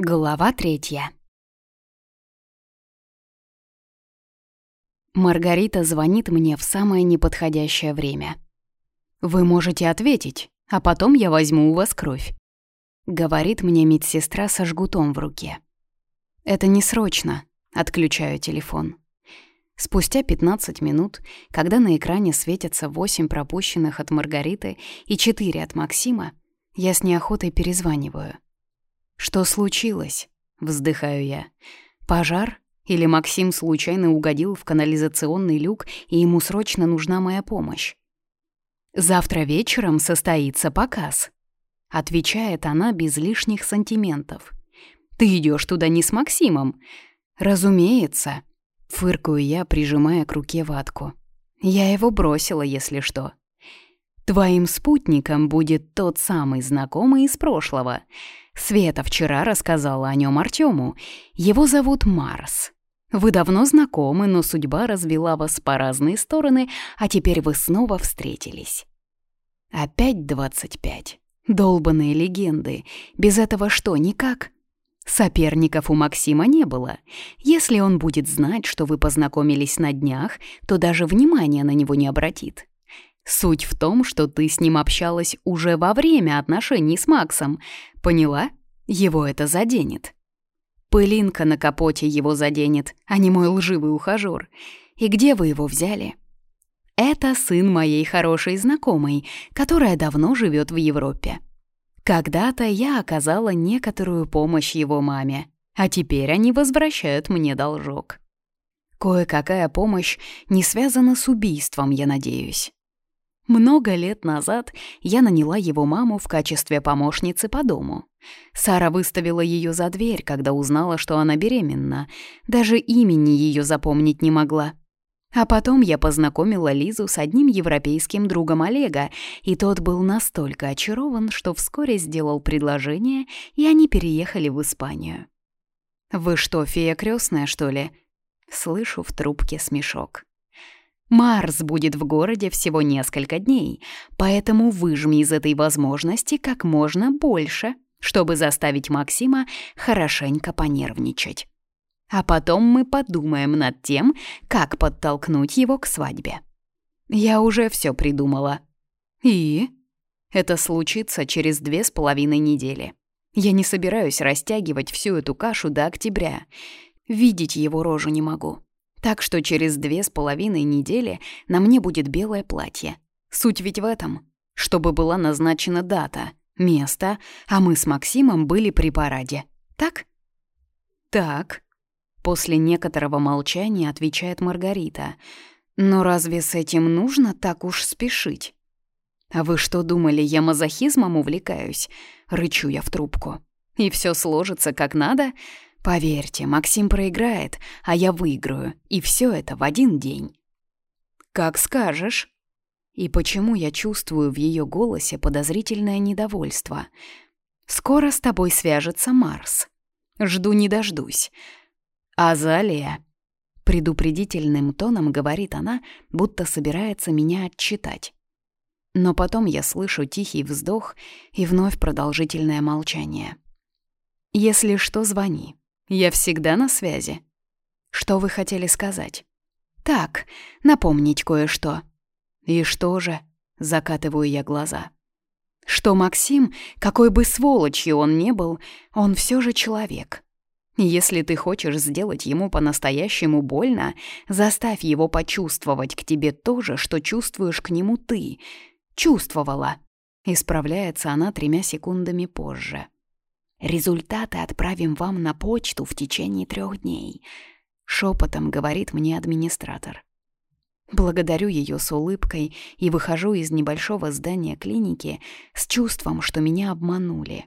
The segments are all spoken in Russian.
Глава третья. Маргарита звонит мне в самое неподходящее время. «Вы можете ответить, а потом я возьму у вас кровь», — говорит мне медсестра со жгутом в руке. «Это не срочно», — отключаю телефон. Спустя 15 минут, когда на экране светятся 8 пропущенных от Маргариты и 4 от Максима, я с неохотой перезваниваю — «Что случилось?» — вздыхаю я. «Пожар? Или Максим случайно угодил в канализационный люк, и ему срочно нужна моя помощь?» «Завтра вечером состоится показ», — отвечает она без лишних сантиментов. «Ты идешь туда не с Максимом?» «Разумеется», — фыркаю я, прижимая к руке ватку. «Я его бросила, если что». «Твоим спутником будет тот самый знакомый из прошлого», Света вчера рассказала о нем Артему. Его зовут Марс. Вы давно знакомы, но судьба развела вас по разные стороны, а теперь вы снова встретились. Опять двадцать пять. Долбанные легенды. Без этого что, никак? Соперников у Максима не было. Если он будет знать, что вы познакомились на днях, то даже внимания на него не обратит. Суть в том, что ты с ним общалась уже во время отношений с Максом. Поняла? Его это заденет. Пылинка на капоте его заденет, а не мой лживый ухажёр. И где вы его взяли? Это сын моей хорошей знакомой, которая давно живет в Европе. Когда-то я оказала некоторую помощь его маме, а теперь они возвращают мне должок. Кое-какая помощь не связана с убийством, я надеюсь. Много лет назад я наняла его маму в качестве помощницы по дому. Сара выставила ее за дверь, когда узнала, что она беременна. Даже имени ее запомнить не могла. А потом я познакомила Лизу с одним европейским другом Олега, и тот был настолько очарован, что вскоре сделал предложение, и они переехали в Испанию. «Вы что, фея крестная, что ли?» Слышу в трубке смешок. Марс будет в городе всего несколько дней, поэтому выжми из этой возможности как можно больше, чтобы заставить Максима хорошенько понервничать. А потом мы подумаем над тем, как подтолкнуть его к свадьбе. Я уже все придумала. И? Это случится через две с половиной недели. Я не собираюсь растягивать всю эту кашу до октября. Видеть его рожу не могу. Так что через две с половиной недели на мне будет белое платье. Суть ведь в этом, чтобы была назначена дата, место, а мы с Максимом были при параде. Так? Так. После некоторого молчания отвечает Маргарита. Но разве с этим нужно так уж спешить? А вы что думали, я мазохизмом увлекаюсь? Рычу я в трубку. И все сложится как надо — Поверьте, Максим проиграет, а я выиграю, и все это в один день. Как скажешь. И почему я чувствую в ее голосе подозрительное недовольство? Скоро с тобой свяжется Марс. Жду не дождусь. Азалия. Предупредительным тоном говорит она, будто собирается меня отчитать. Но потом я слышу тихий вздох и вновь продолжительное молчание. «Если что, звони. Я всегда на связи. Что вы хотели сказать? Так, напомнить кое-что. И что же? Закатываю я глаза. Что Максим, какой бы сволочью он ни был, он все же человек. Если ты хочешь сделать ему по-настоящему больно, заставь его почувствовать к тебе то же, что чувствуешь к нему ты. Чувствовала. Исправляется она тремя секундами позже. Результаты отправим вам на почту в течение трех дней», — шепотом говорит мне администратор. Благодарю ее с улыбкой и выхожу из небольшого здания клиники с чувством, что меня обманули.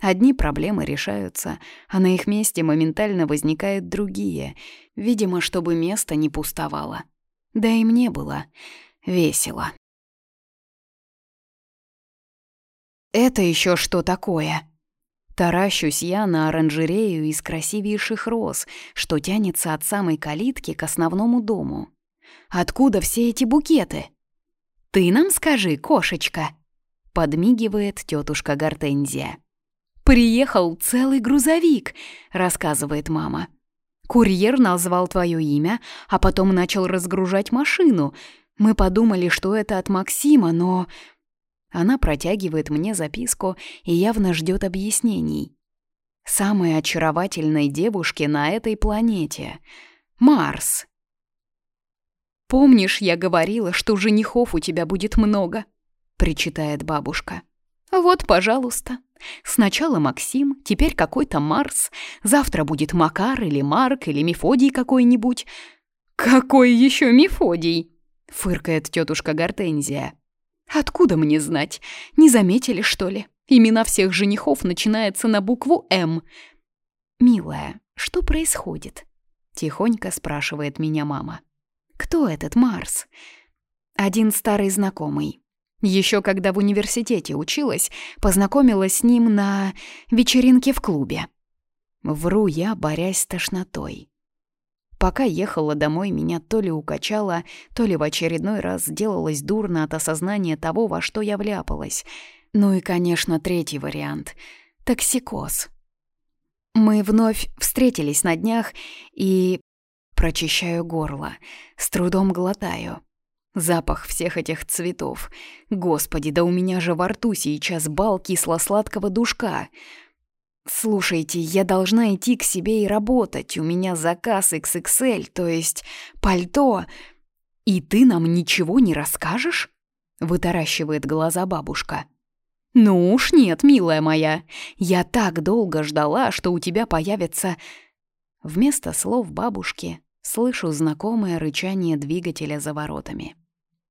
Одни проблемы решаются, а на их месте моментально возникают другие, видимо, чтобы место не пустовало. Да и мне было весело. «Это еще что такое?» Таращусь я на оранжерею из красивейших роз, что тянется от самой калитки к основному дому. Откуда все эти букеты? «Ты нам скажи, кошечка!» — подмигивает тетушка Гортензия. приехал целый грузовик», — рассказывает мама. «Курьер назвал твое имя, а потом начал разгружать машину. Мы подумали, что это от Максима, но...» Она протягивает мне записку и явно ждет объяснений. «Самой очаровательной девушке на этой планете. Марс». «Помнишь, я говорила, что женихов у тебя будет много?» — причитает бабушка. «Вот, пожалуйста. Сначала Максим, теперь какой-то Марс, завтра будет Макар или Марк или Мефодий какой-нибудь». «Какой еще Мефодий?» — фыркает тетушка Гортензия. «Откуда мне знать? Не заметили, что ли? Имена всех женихов начинаются на букву «М». «Милая, что происходит?» — тихонько спрашивает меня мама. «Кто этот Марс?» «Один старый знакомый. Еще когда в университете училась, познакомилась с ним на вечеринке в клубе. Вру я, борясь с тошнотой. Пока ехала домой, меня то ли укачало, то ли в очередной раз сделалось дурно от осознания того, во что я вляпалась. Ну и, конечно, третий вариант — токсикоз. Мы вновь встретились на днях и... Прочищаю горло, с трудом глотаю. Запах всех этих цветов. Господи, да у меня же во рту сейчас бал кисло-сладкого душка — «Слушайте, я должна идти к себе и работать. У меня заказ XXL, то есть пальто. И ты нам ничего не расскажешь?» — вытаращивает глаза бабушка. «Ну уж нет, милая моя. Я так долго ждала, что у тебя появится...» Вместо слов бабушки слышу знакомое рычание двигателя за воротами.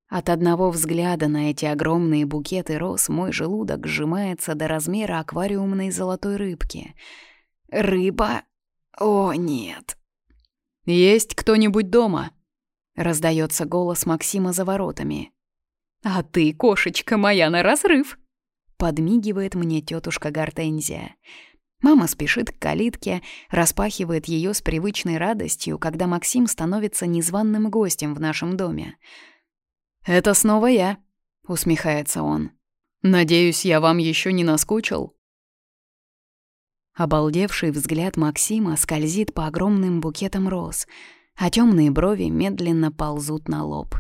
От одного взгляда на эти огромные букеты роз мой желудок сжимается до размера аквариумной золотой рыбки. Рыба? О, нет. «Есть кто-нибудь дома?» — раздается голос Максима за воротами. «А ты, кошечка моя, на разрыв!» — подмигивает мне тетушка Гортензия. Мама спешит к калитке, распахивает ее с привычной радостью, когда Максим становится незваным гостем в нашем доме. «Это снова я», — усмехается он. «Надеюсь, я вам еще не наскучил?» Обалдевший взгляд Максима скользит по огромным букетам роз, а темные брови медленно ползут на лоб.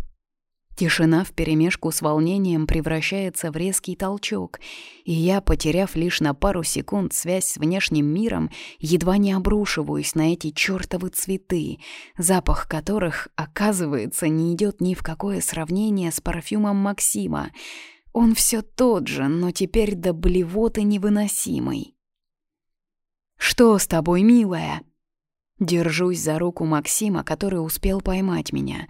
Тишина вперемешку с волнением превращается в резкий толчок, и я, потеряв лишь на пару секунд связь с внешним миром, едва не обрушиваюсь на эти чёртовы цветы, запах которых, оказывается, не идет ни в какое сравнение с парфюмом Максима. Он все тот же, но теперь до блевоты невыносимый. «Что с тобой, милая?» Держусь за руку Максима, который успел поймать меня.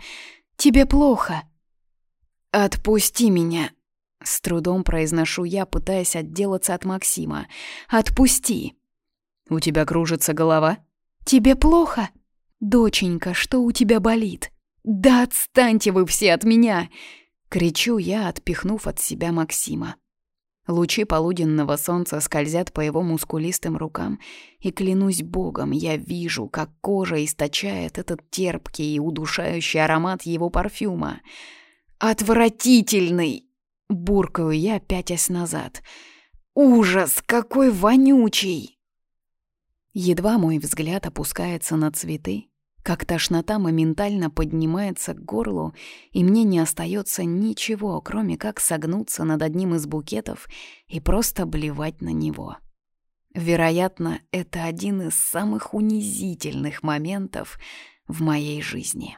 «Тебе плохо?» «Отпусти меня!» С трудом произношу я, пытаясь отделаться от Максима. «Отпусти!» «У тебя кружится голова?» «Тебе плохо?» «Доченька, что у тебя болит?» «Да отстаньте вы все от меня!» Кричу я, отпихнув от себя Максима. Лучи полуденного солнца скользят по его мускулистым рукам, и, клянусь богом, я вижу, как кожа источает этот терпкий и удушающий аромат его парфюма — «Отвратительный!» — буркаю я, пятясь назад. «Ужас, какой вонючий!» Едва мой взгляд опускается на цветы, как тошнота моментально поднимается к горлу, и мне не остается ничего, кроме как согнуться над одним из букетов и просто блевать на него. Вероятно, это один из самых унизительных моментов в моей жизни.